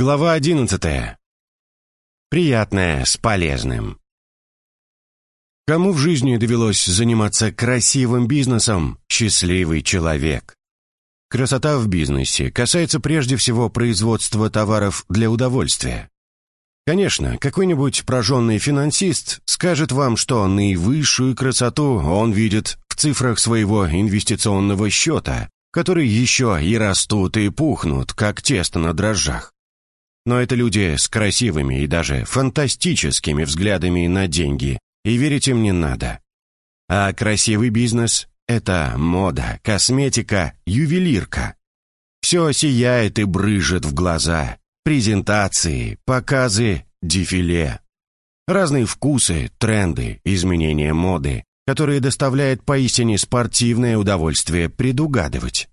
Глава одиннадцатая. Приятное с полезным. Кому в жизни довелось заниматься красивым бизнесом, счастливый человек. Красота в бизнесе касается прежде всего производства товаров для удовольствия. Конечно, какой-нибудь прожженный финансист скажет вам, что наивысшую красоту он видит в цифрах своего инвестиционного счета, которые еще и растут и пухнут, как тесто на дрожжах. Но это люди с красивыми и даже фантастическими взглядами на деньги, и верить им не надо. А красивый бизнес — это мода, косметика, ювелирка. Все сияет и брыжет в глаза. Презентации, показы, дефиле. Разные вкусы, тренды, изменения моды, которые доставляют поистине спортивное удовольствие предугадывать.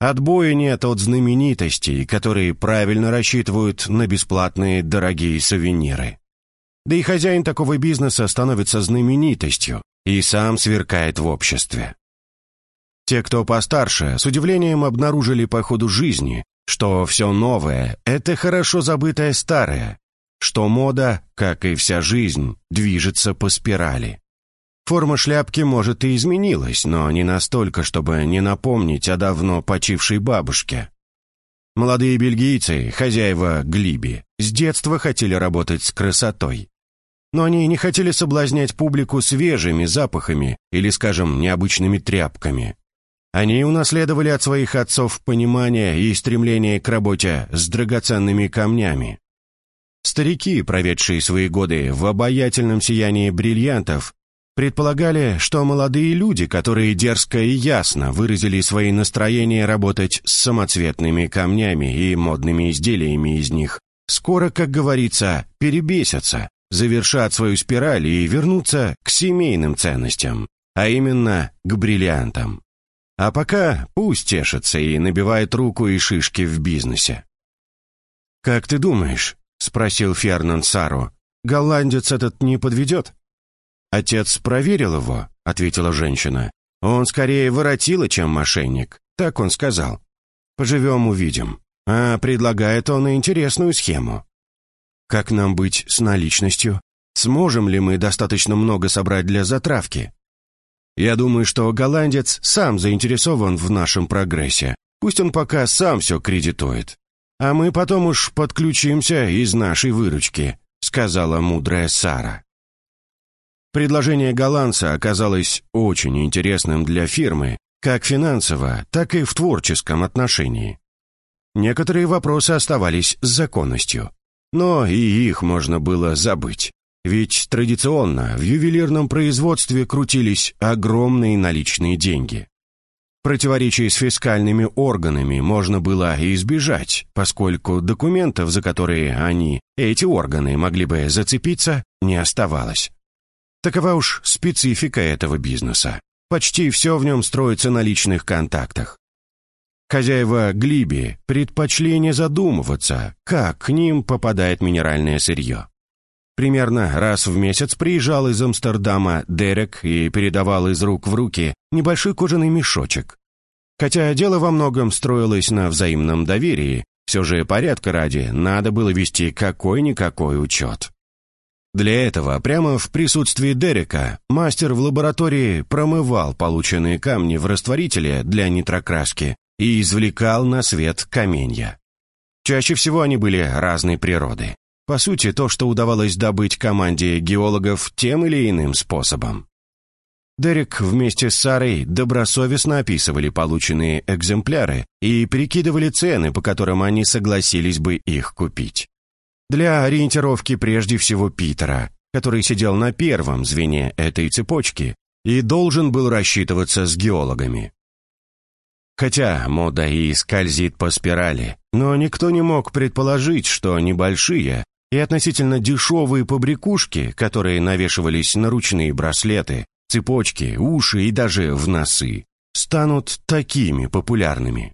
Отбоя нет от знаменитостей, которые правильно рассчитывают на бесплатные дорогие сувениры. Да и хозяин такого бизнеса становится знаменитостью и сам сверкает в обществе. Те, кто постарше, с удивлением обнаружили по ходу жизни, что все новое — это хорошо забытое старое, что мода, как и вся жизнь, движется по спирали. Форма шляпки, может, и изменилась, но не настолько, чтобы не напомнить о давно почившей бабушке. Молодые бельгийцы, хозяева Глиби, с детства хотели работать с красотой. Но они не хотели соблазнять публику свежими запахами или, скажем, необычными тряпками. Они унаследовали от своих отцов понимание и стремление к работе с драгоценными камнями. Старики, проведшие свои годы в обаятельном сиянии бриллиантов, Предполагали, что молодые люди, которые дерзко и ясно выразили свои настроения работать с самоцветными камнями и модными изделиями из них, скоро, как говорится, перебесятся, завершат свою спираль и вернутся к семейным ценностям, а именно к бриллиантам. А пока пусть тешится и набивает руку и шишки в бизнесе. «Как ты думаешь?» — спросил Фернан Сару. «Голландец этот не подведет?» «Отец проверил его», — ответила женщина. «Он скорее воротила, чем мошенник», — так он сказал. «Поживем, увидим». А предлагает он интересную схему. Как нам быть с наличностью? Сможем ли мы достаточно много собрать для затравки? Я думаю, что голландец сам заинтересован в нашем прогрессе. Пусть он пока сам все кредитует. А мы потом уж подключимся из нашей выручки», — сказала мудрая Сара. Предложение голландца оказалось очень интересным для фирмы, как финансово, так и в творческом отношении. Некоторые вопросы оставались законностью, но и их можно было забыть. Ведь традиционно в ювелирном производстве крутились огромные наличные деньги. Противоречий с фискальными органами можно было избежать, поскольку документов, за которые они, эти органы, могли бы зацепиться, не оставалось. Такова уж специфика этого бизнеса. Почти все в нем строится на личных контактах. Хозяева Глиби предпочли не задумываться, как к ним попадает минеральное сырье. Примерно раз в месяц приезжал из Амстердама Дерек и передавал из рук в руки небольшой кожаный мешочек. Хотя дело во многом строилось на взаимном доверии, все же порядка ради надо было вести какой-никакой учет. Для этого прямо в присутствии Дерека мастер в лаборатории промывал полученные камни в растворителе для нитрокраски и извлекал на свет каменья. Чаще всего они были разной природы. По сути, то, что удавалось добыть команде геологов тем или иным способом. Дерек вместе с Сарой добросовестно описывали полученные экземпляры и прикидывали цены, по которым они согласились бы их купить. Для ориентировки прежде всего Питера, который сидел на первом звене этой цепочки и должен был рассчитываться с геологами. Хотя мода и скользит по спирали, но никто не мог предположить, что небольшие и относительно дешевые побрякушки, которые навешивались на ручные браслеты, цепочки, уши и даже в носы, станут такими популярными.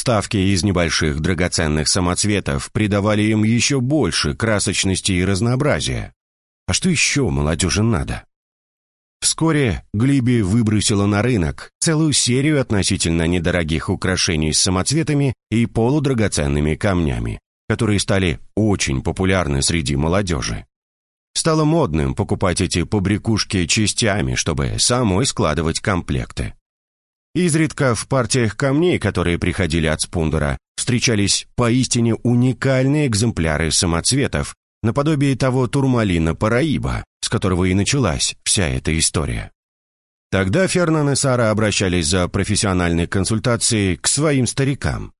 Вставки из небольших драгоценных самоцветов придавали им еще больше красочности и разнообразия. А что еще молодежи надо? Вскоре Глиби выбросила на рынок целую серию относительно недорогих украшений с самоцветами и полудрагоценными камнями, которые стали очень популярны среди молодежи. Стало модным покупать эти побрякушки частями, чтобы самой складывать комплекты. Изредка в партиях камней, которые приходили от Спундера, встречались поистине уникальные экземпляры самоцветов, наподобие того турмалина Параиба, с которого и началась вся эта история. Тогда Фернан и Сара обращались за профессиональной консультацией к своим старикам.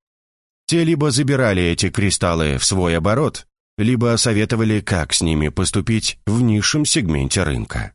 Те либо забирали эти кристаллы в свой оборот, либо советовали, как с ними поступить в низшем сегменте рынка.